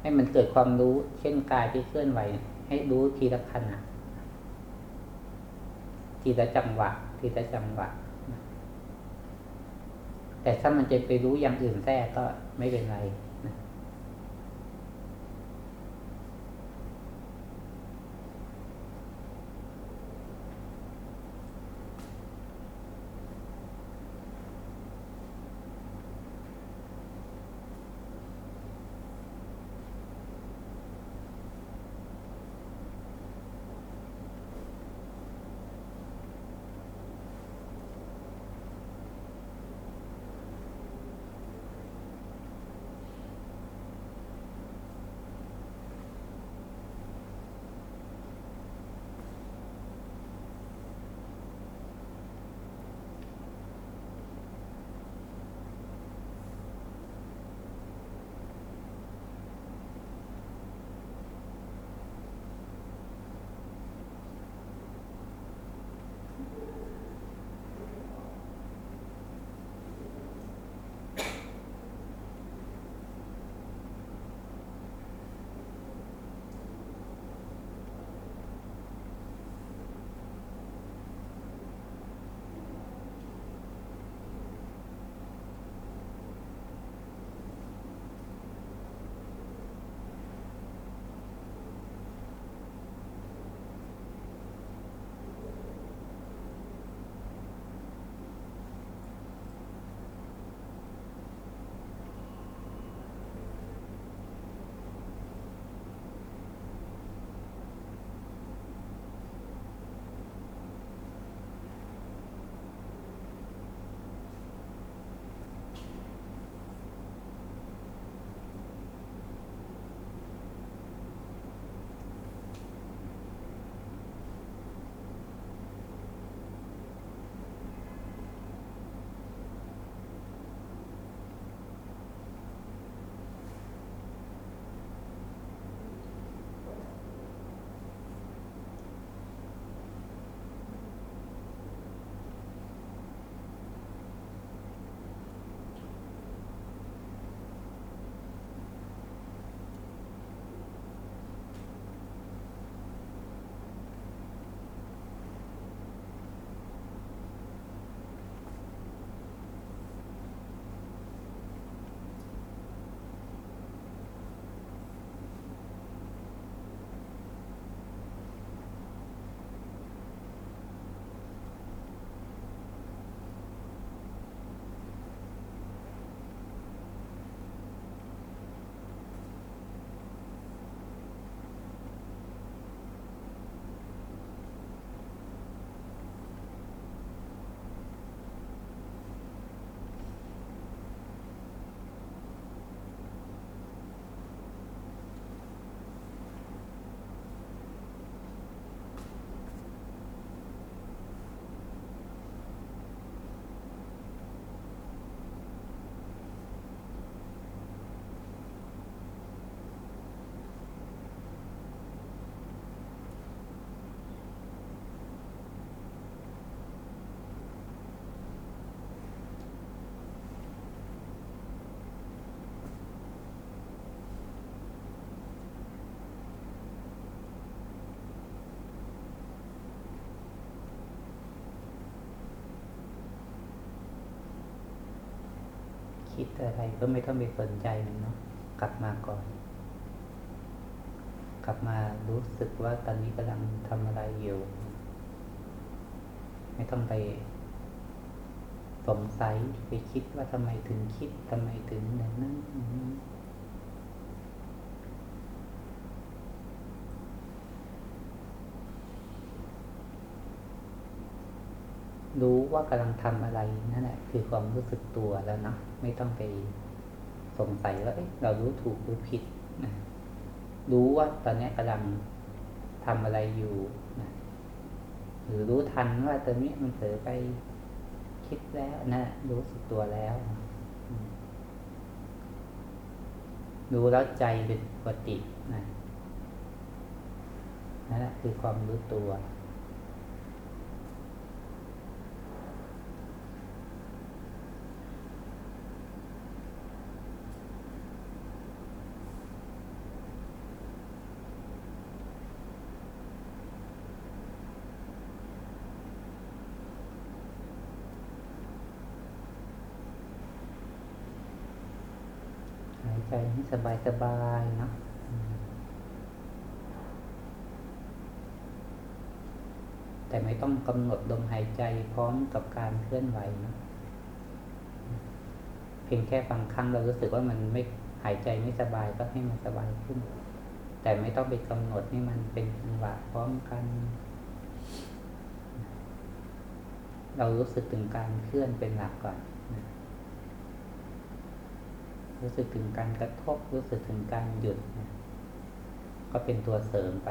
ให้มันเกิดความรู้ เช่นกายที่เคลื่อนไหว ให้รู้ทีละขณะทีละจังหวะ ทีละจังหวะ แต่ถ้ามันจะไปรู้อย่างอื่นแท้ก็ไม่เป็นไร คิดอะไรก็ไม่ต้องไปสนใจมันเนาะกลับมาก่อน กลับมารู้สึกว่าตอนนี้กำลังทำอะไรอยู่ ไม่ต้องไปสงสัยไปคิดว่าทำไมถึงคิดทำไมถึงอย่างนั้นอย่างนี้ รู้ว่ากำลังทำอะไรนั่นแหละ คือความรู้สึกตัวแล้วนะไม่ต้องไปสงสัยว่าเอ๊ะเรารู้ถูกหรือผิดนะรู้ว่าตอนนี้กำลังทำอะไรอยู่นะหรือรู้ทันว่าตอนนี้มันเผลอไปคิดแล้วนะรู้สึกตัวแล้วรู้แล้วใจเป็นปกตินะนั่นแหละคือความรู้ตัว หาย ให้สบายสบายๆเนาะแต่ไม่ต้องกำหนดลมหายใจพร้อมกับการเคลื่อนไหวเนะเพียงแค่บางครั้งเรารู้สึกว่ามันไม่หายใจไม่สบายก็ให้มันสบายขึ้น แต่ไม่ต้องไปกำหนดให้มันเป็นจังหวะพร้อมกัน เรารู้สึกถึงการเคลื่อนเป็นหลักก่อนนะ รู้สึกถึงการกระทบ รู้สึกถึงการหยุดนะก็เป็นตัวเสริมไป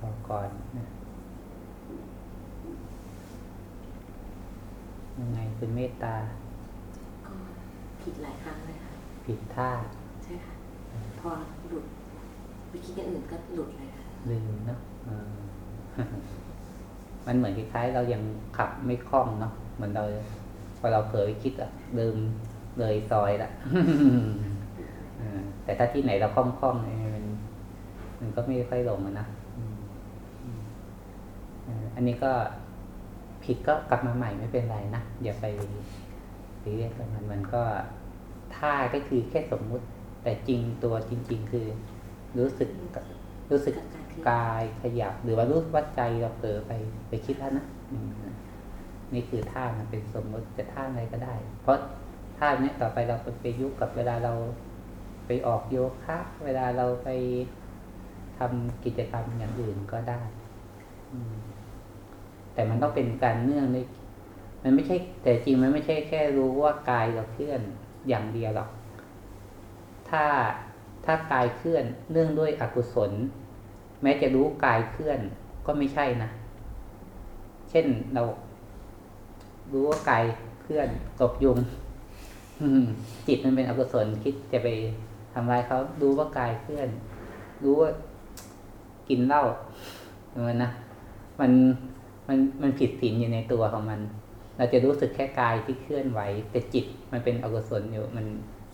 พอ ก่อนนะยังไงคุณเมตตาก็ผิดหลายครั้งเลยค่ะ ผิดท่า ใช่ค่ะ พอหลุดไปคิดอย่างอื่นก็หลุดเลยค่ะลืมเนาะเออมันเหมือนคล้ายๆเรายังขับไม่คล่องเนาะเหมือนเราพอเราเผลอไปคิดอะลืมเลยซอยละเออแต่ถ้าที่ไหนเราคล่องๆเนี่ยมันมันก็ไม่ค่อยหลงอะนะอืมอืมเอันนี้ก็ผิดก็กลับมาใหม่ไม่เป็นไรนะอย่าไปซีเรียสกับมันมันก็ท่าก็คือแค่สมมุติ แต่จริงตัวจริง ๆ คือ รู้สึกรู้สึกกายขยับหรือว่ารู้ว่าใจเราเผลอไปไปคิดแล้วนะนี่คือท่ามันเป็นสมมติจะท่าอะไรก็ได้ เพราะท่าเนี้ยต่อไปเราไปยุคกับเวลาเราไปออกโยคะเวลาเราไปทำกิจกรรมอย่างอื่นก็ได้ อืม แต่มันต้องเป็นการเนื่องในมันไม่ใช่ แต่จริงมันไม่ใช่แค่รู้ว่ากายเราเคลื่อนอย่างเดียวหรอก ถ้าถ้ากายเคลื่อนเนื่องด้วยอกุศล แม้จะรู้กายเคลื่อนก็ไม่ใช่นะ เช่นเรา รู้ว่ากายเคลื่อนตบยุงจิตมันเป็นอกุศลคิดจะไปทำลายเขารู้ว่ากายเคลื่อน รู้ว่ากินเหล้าเออนะมัน มันมันผิดศีลอยู่ในตัวของมัน เราจะรู้สึกแค่กายที่เคลื่อนไหวแต่จิตมันเป็นอกุศลอยู่มัน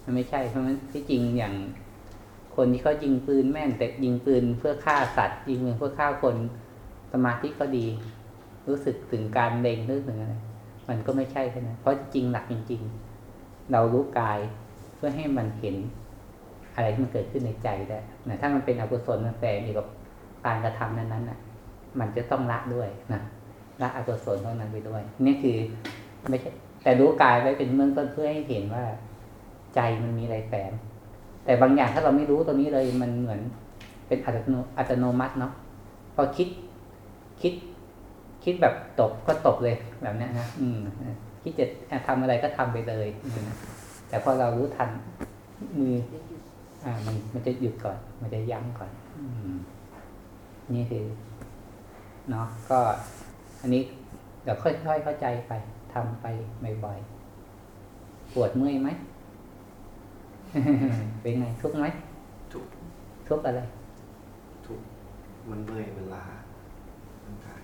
มันไม่ใช่เพราะมันที่จริงอย่างคนที่เขายิงปืนแม่น แต่ยิงปืนเพื่อฆ่าสัตว์ ยิงปืนเพื่อฆ่าคนสมาธิก็ดี รู้สึกถึงการเล็งนึกถึงอะไรมันก็ไม่ใช่แค่นั้นเพราะจริงหลักจริง ๆ เรารู้กายเพื่อให้มันเห็นอะไรที่มันเกิดขึ้นในใจได้นะถ้ามันเป็นอกุศลมันแฝงอยู่กับการกระทำนั้นๆน่ะ มันจะต้องละด้วยนะ ละอกุศลเท่านั้นไปด้วย นี่คือไม่ใช่แต่รู้กายไว้เป็นเบื้องต้นเพื่อให้เห็นว่า ใจมันมีอะไรแฝงแต่บางอย่างถ้าเราไม่รู้ตัวนี้เลยมันเหมือนเป็นอัตโนอัตโนมัติเนาะพอคิดคิด คิดแบบตบก็ตบเลยแบบนี้นะอืมคิดจะทำอะไรก็ทำไปเลยอืแต่พอเรารู้ทันมือ อ่า มันมันจะหยุดก่อน มันจะยั้งก่อน อืมนี่คือเนาะก็ อันนี้เดี๋ยวค่อยๆเข้าใจไปทำไปบ่อยๆปวดเมื่อยไหมเป็นไงทุกข์ไหมทุกทุกข์อะไร ทุกมันเมื่อยมันล้าร่างกาย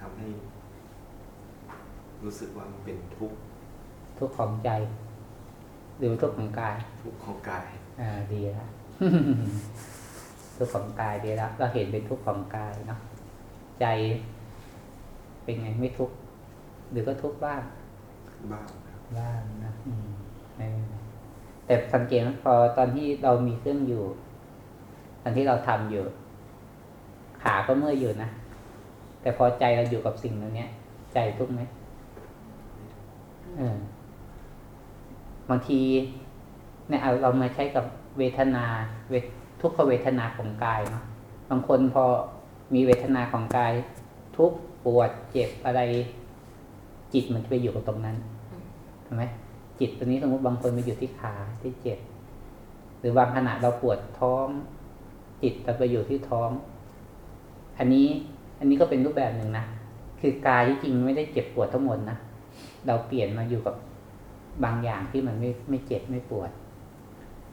ทำให้ รู้สึกว่ามันเป็นทุกข์ทุกข์ของใจ หรือทุกข์ของกาย ทุกข์ของกายอ่าดีแล้วทุกข์ของกายดีแล้วเราเห็นเป็นทุกข์ของกายเนาะใจ เป็นไงไม่ทุกข์หรือก็ทุกข์บ้าง บ้างครับบ้างนะอืมไม่เป็นไรแต่สังเกตว่าพอตอนที่เรามีเครื่องอยู่ ตอนที่เราทำอยู่ ขาก็เมื่อยอยู่นะแต่พอใจเราอยู่กับสิ่งนั้นเนี้ย ใจทุกข์ไหมเออบางทีเนี่ยเอาเรามาใช้กับเวทนาเวททุกขเวทนาของกายเนาะบางคนพอมีเวทนาของกายทุกข์ ปวดเจ็บอะไร จิตมันจะไปอยู่กับตรงนั้นใช่ไหมจิตตัวนี้สมมติบางคนไปอยู่ที่ขาที่เจ็บ หรือบางขณะเราปวดท้อง จิตเราไปอยู่ที่ท้อง อันนี้อันนี้ก็เป็นรูปแบบหนึ่งนะคือกายที่จริงไม่ได้เจ็บปวดทั้งหมดนะเราเปลี่ยนมาอยู่กับบางอย่างที่มันไม่ไม่เจ็บไม่ปวด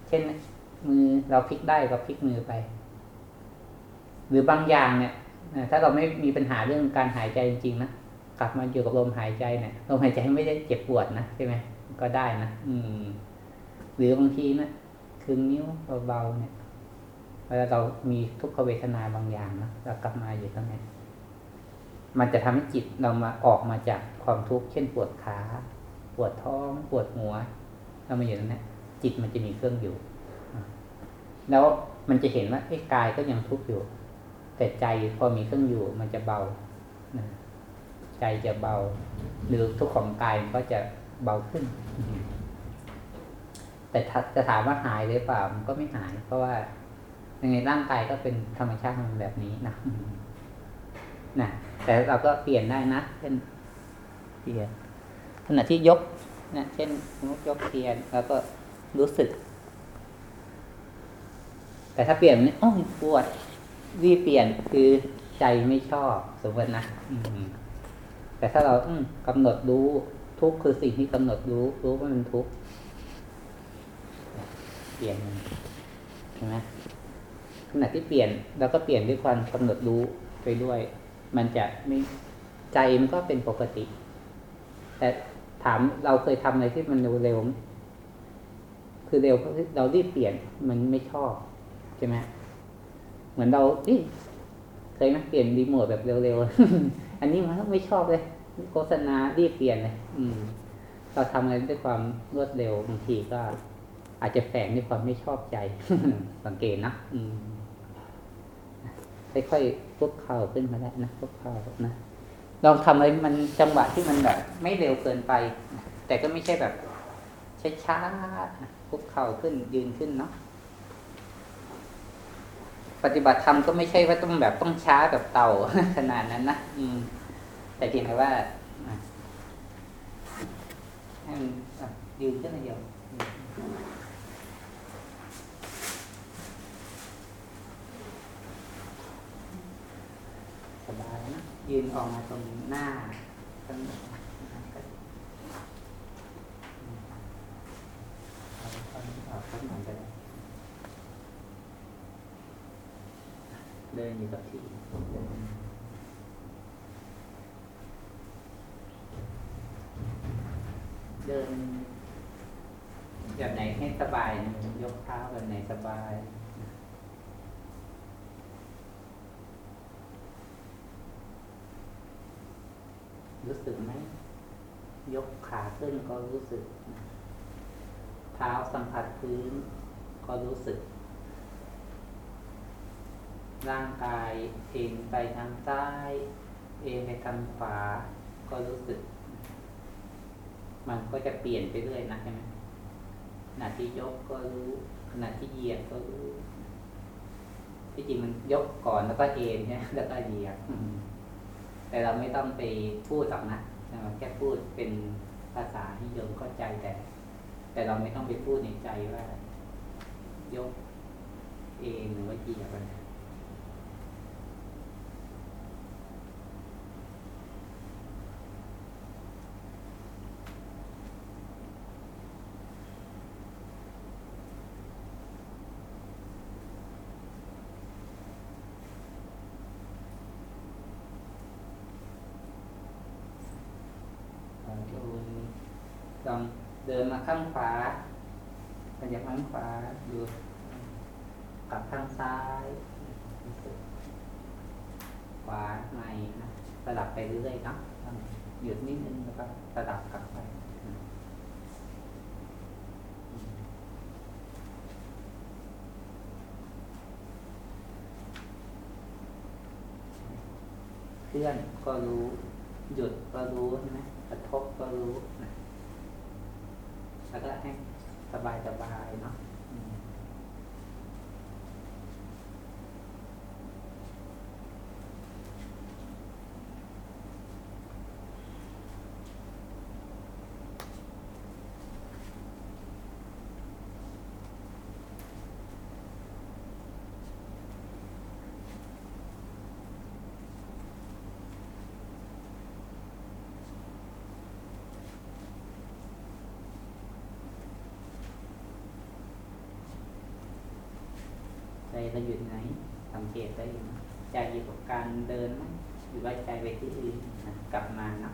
เช่นมือเราพลิกได้ก็พลิกมือไป หรือบางอย่างเนี่ยนะ ถ้าเราไม่มีปัญหาเรื่องการหายใจจริงๆนะกลับมาอยู่กับลมหายใจเนี่ยลมหายใจไม่ได้เจ็บปวดนะใช่ไหมก็ได้นะอืม หรือบางทีนะคือนิ้วเบาๆเนี่ยเวลาเรามีทุกขเวทนาบางอย่างนะเรากลับมาอยู่ตรงนี้มันจะทำให้จิตเรามาออกมาจากความทุกข์เช่นปวดขา ปวดท้อง ปวดหัวเรามาอยู่ตรงนี้จิตมันจะมีเครื่องอยู่ แล้วมันจะเห็นว่าไอ้กายก็ยังทุกข์อยู่ แต่ใจพอมีเครื่องอยู่มันจะเบาใจจะเบา หรือทุกข์ของกายมันก็จะเบาขึ้น แต่จะถามว่าหายหรือเปล่ามันก็ไม่หาย เพราะว่ายังไงร่างกายก็เป็นธรรมชาติของมันแบบนี้นะนะแต่เราก็เปลี่ยนได้นะเช่นเปลี่ยนขณะที่ยกนะเช่นยกเทียนแล้วก็รู้สึก แต่ถ้าเปลี่ยนนี่โอ้ยปวด รีบเปลี่ยนคือใจไม่ชอบสมมตินะอืแต่ถ้าเราอืมกำหนดรู้ทุกคือสิ่งที่กำหนดรู้ รู้ว่ามันทุกเปลี่ยนมันเห็นไหมขณะที่เปลี่ยนเราก็เปลี่ยนด้วยความกำหนดรู้ไปด้วย มันจะไม่ใจมันก็เป็นปกติ แต่ถามเราเคยทำอะไรที่มันเร็วคือเร็วเราะเรารีบเปลี่ยนมันไม่ชอบใช่ไหม เหมือนเราเอ๊ะเคยไหมเปลี่ยนรีโมทแบบเร็วๆ อันนี้มันไม่ชอบเลย โฆษณารีบเปลี่ยนเลยอืม เราทำอะไรด้วยความรวดเร็วบางทีก็ อาจจะแฝงด้วยความไม่ชอบใจ สังเกตนะอืมค่อยๆพุกเข่าขึ้นมาแล้วนะพุกเข่านะลองทำอะไรมันจังหวะที่มันแบบ ไม่เร็วเกินไป แต่ก็ไม่ใช่แบบช้าๆพุกเข่าขึ้นยืนขึ้นเนาะ ปฏิบัติธรรมก็ไม่ใช่ว่าต้องแบบต้องช้าแบบเต่าขนาดนั้นนะอืม แต่เพียงแต่ว่าให้มันยืนขึ้นเดียวสบายนะยืนออกมาตรงหน้าตรงเอาตอนนี้ออกสักหน่อยก็ได้ เดินอยู่กับที่เดินเดินแบบไหนให้สบาย ยกเท้าแบบไหนสบายรู้สึกไหม ยกขาขึ้นก็รู้สึก เท้าสัมผัสพื้นก็รู้สึก ร่างกายเอ็นไปทางซ้าย เอ็นไปทางขวา ก็รู้สึก มันก็จะเปลี่ยนไปเรื่อยนะใช่ไหมขณะที่ยกก็รู้ขณะที่เหยียดก็รู้ที่จริงมันยกก่อนแล้วก็เอ็นใช่ไหมแล้วก็เหยียดแต่เราไม่ต้องไปพูดหรอกนะแค่พูดเป็นภาษาที่โยมเข้าใจแต่ แต่เราไม่ต้องไปพูดในใจว่า ยกเองหรือว่าเหยียบอะไร ลองดูล องเดินมาข้างขวาขยับข้างขวาดูกลับข้างซ้าย ขวาในนะสลับไปเรื่อยๆนะหยุดนิดนึงแล้วก็สลับกลับไปเคลื่อนก็รู้ หยุดก็รู้ใช่ไหมกระทบก็รู้นะ แล้วก็ให้สบายสบายเนาะ อืมใจเราหยุดไหนสังเกตได้อยู่นะใจอยู่กับการเดินไหมหรือว่าใจไปที่อื่นนะกลับมานะ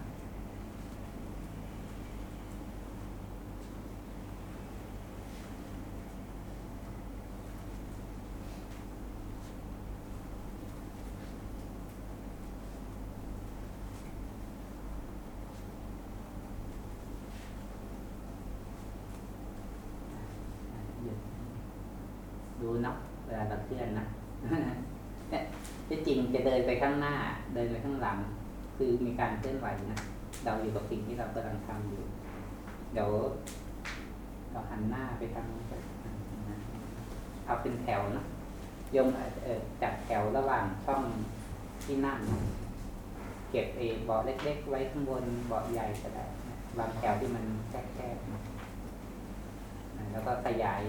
หยุดดูเนาะ เวลาเราเคลื่อนนะเนี่ยที่จริงจะเดินไปข้างหน้า เดินไปข้างหลัง คือมีการเคลื่อนไหวนะเราอยู่กับสิ่งที่เรากำลังทำอยู่ เดี๋ยวเราหันหน้าไปทางนู้เอาเป็นแถวนะโยมเออจัดแถวระหว่างช่องที่นั่งนะเก็บเอเบาะเล็ก ๆ ไว้ข้างบนเบาะใหญ่ก็ได้วางแถวที่มันแคบๆนะแล้วก็ขยาย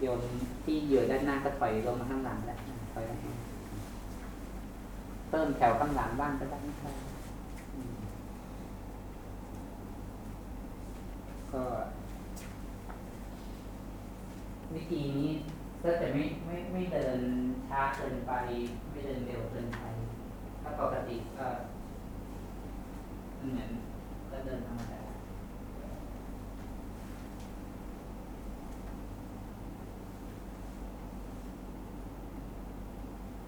โยนที่อยู่อด้านหน้าก็ถอยลงมาข้างหลังแล้วนะถอยเพิ่มแถวข้างหลังบ้างก็ได้ก็วิธีนี้ก็จะไม่ไม่ไม่เดินช้าเกินไป ไม่เดินเร็วเกินไป ถ้าปกติก็เหมือนก็เดินธรรมดา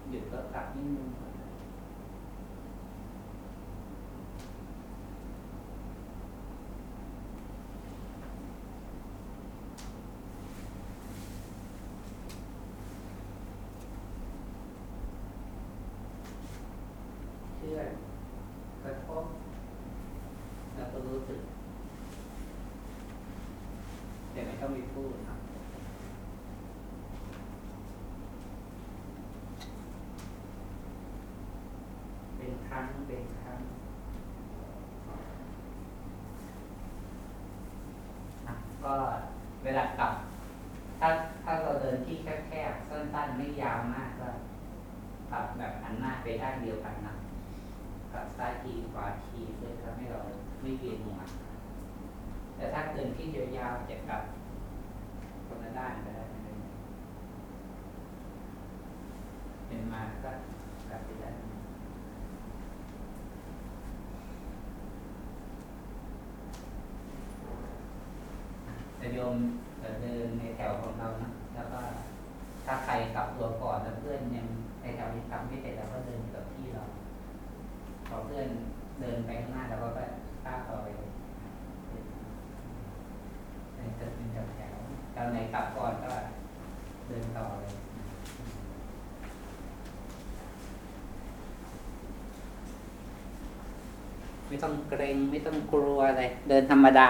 หยุดก็กลับนิดนึง เชื่อนกระทบแล้วก็รู้สึกแต่ไม่ต้องมีพูดนะ เป็นครั้งเป็นครั้งอะ ก็เวลากลับ ถ้าถ้าเราเดินที่แคบๆสั้นๆไม่ยาวมากก็กลับแบบหันหน้าไปด้านเดียวกันนะกลับซ้ายทีขวาทีเพื่อทำให้เราไม่เวียนหัวแต่ถ้าเดินที่ยาวๆจะกลับคนละด้านก็ได้ไม่เป็นไรเป็นมาก็กลับไปด้านหนึ่ง จะโยมเดินในแถวของเรานะแล้วก็ถ้าใครกลับตัวก่อนแล้วเพื่อนยังในแถวนี้ทำไม่เสร็จเราก็เดินกับที่เราพอเพื่อนเดินไปข้างหน้าเราก็ก้าวต่อไปเลยในเกิดเป็นแถวแถวๆแถวไหนกลับก่อนก็เดินต่อเลยไม่ต้องเกรงไม่ต้องกลัวอะไรเดินธรรมดา